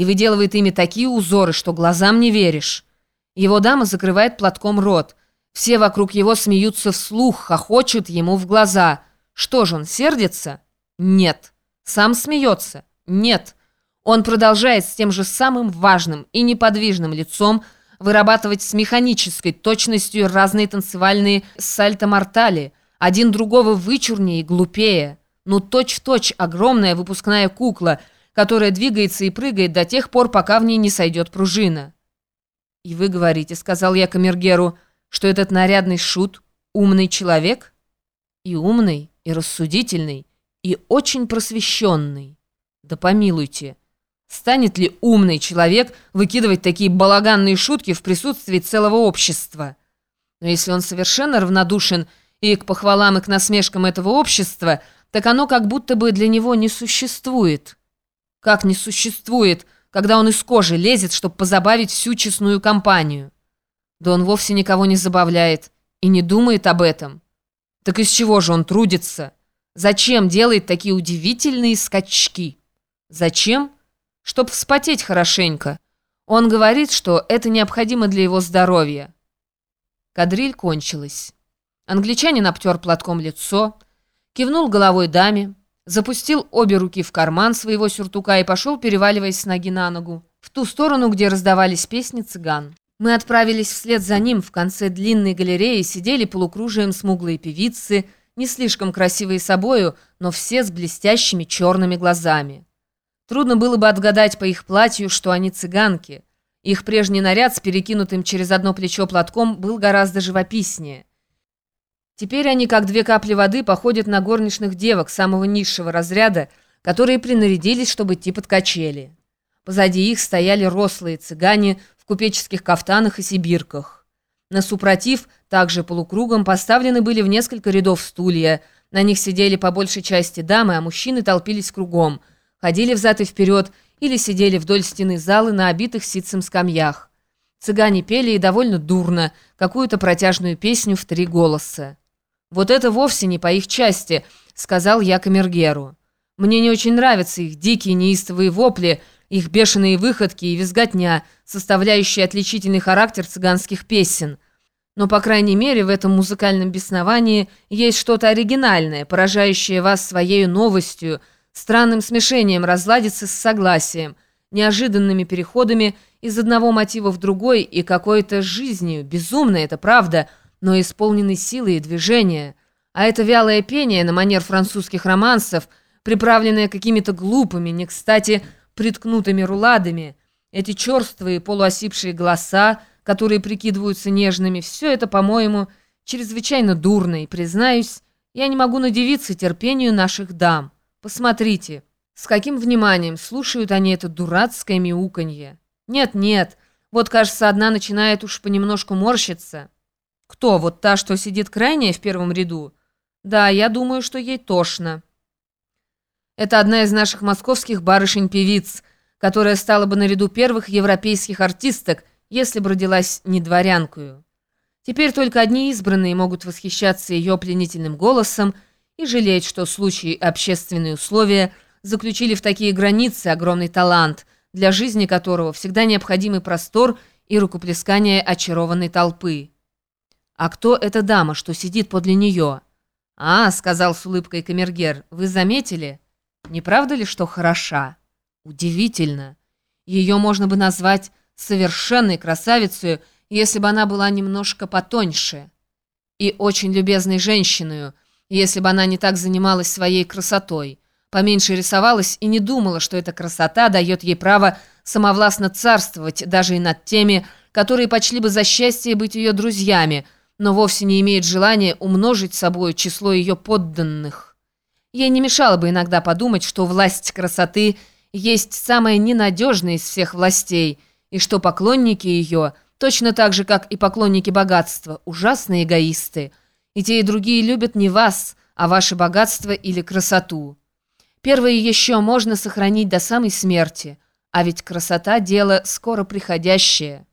и выделывает ими такие узоры, что глазам не веришь. Его дама закрывает платком рот. Все вокруг его смеются вслух, хохочут ему в глаза. Что же он, сердится? Нет. Сам смеется? Нет. Он продолжает с тем же самым важным и неподвижным лицом вырабатывать с механической точностью разные танцевальные сальто-мортали, один другого вычурнее и глупее. Ну, точь-в-точь огромная выпускная кукла, которая двигается и прыгает до тех пор, пока в ней не сойдет пружина. «И вы говорите, — сказал я Камергеру, — что этот нарядный шут — умный человек? И умный, и рассудительный, и очень просвещенный. Да помилуйте, станет ли умный человек выкидывать такие балаганные шутки в присутствии целого общества? Но если он совершенно равнодушен и к похвалам, и к насмешкам этого общества, так оно как будто бы для него не существует. Как не существует — когда он из кожи лезет, чтобы позабавить всю честную компанию. Да он вовсе никого не забавляет и не думает об этом. Так из чего же он трудится? Зачем делает такие удивительные скачки? Зачем? Чтоб вспотеть хорошенько. Он говорит, что это необходимо для его здоровья. Кадриль кончилась. Англичанин обтер платком лицо, кивнул головой даме, запустил обе руки в карман своего сюртука и пошел, переваливаясь с ноги на ногу, в ту сторону, где раздавались песни цыган. Мы отправились вслед за ним. В конце длинной галереи сидели полукружием смуглые певицы, не слишком красивые собою, но все с блестящими черными глазами. Трудно было бы отгадать по их платью, что они цыганки. Их прежний наряд с перекинутым через одно плечо платком был гораздо живописнее. Теперь они, как две капли воды, походят на горничных девок самого низшего разряда, которые принарядились, чтобы идти под качели. Позади их стояли рослые цыгане в купеческих кафтанах и сибирках. На супротив, также полукругом, поставлены были в несколько рядов стулья. На них сидели по большей части дамы, а мужчины толпились кругом, ходили взад и вперед или сидели вдоль стены залы на обитых ситцем скамьях. Цыгане пели и довольно дурно, какую-то протяжную песню в три голоса. «Вот это вовсе не по их части», — сказал я Камергеру. «Мне не очень нравятся их дикие неистовые вопли, их бешеные выходки и визготня, составляющие отличительный характер цыганских песен. Но, по крайней мере, в этом музыкальном бесновании есть что-то оригинальное, поражающее вас своей новостью, странным смешением разладиться с согласием, неожиданными переходами из одного мотива в другой и какой-то жизнью, безумно это правда — но исполненный силы и движения. А это вялое пение на манер французских романсов, приправленное какими-то глупыми, не кстати, приткнутыми руладами, эти черствые полуосипшие голоса, которые прикидываются нежными, все это, по-моему, чрезвычайно дурно, и, признаюсь, я не могу надевиться терпению наших дам. Посмотрите, с каким вниманием слушают они это дурацкое мяуканье. Нет-нет, вот, кажется, одна начинает уж понемножку морщиться». «Кто? Вот та, что сидит крайняя в первом ряду?» «Да, я думаю, что ей тошно». Это одна из наших московских барышень-певиц, которая стала бы наряду первых европейских артисток, если бы родилась не дворянкою. Теперь только одни избранные могут восхищаться ее пленительным голосом и жалеть, что в случае общественные условия заключили в такие границы огромный талант, для жизни которого всегда необходимый простор и рукоплескание очарованной толпы. «А кто эта дама, что сидит подле нее?» «А», — сказал с улыбкой Камергер, — «вы заметили? Не правда ли, что хороша?» «Удивительно. Ее можно бы назвать совершенной красавицей, если бы она была немножко потоньше. И очень любезной женщиной, если бы она не так занималась своей красотой, поменьше рисовалась и не думала, что эта красота дает ей право самовластно царствовать даже и над теми, которые почли бы за счастье быть ее друзьями, но вовсе не имеет желания умножить собой число ее подданных. Ей не мешало бы иногда подумать, что власть красоты есть самая ненадежная из всех властей, и что поклонники ее, точно так же, как и поклонники богатства, ужасные эгоисты. И те, и другие любят не вас, а ваше богатство или красоту. Первое еще можно сохранить до самой смерти, а ведь красота – дело скоро приходящее.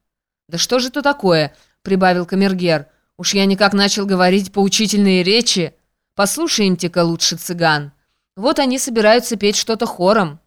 «Да что же это такое?» – прибавил Камергер – Уж я никак начал говорить поучительные речи. Послушаемте-ка лучше цыган. Вот они собираются петь что-то хором.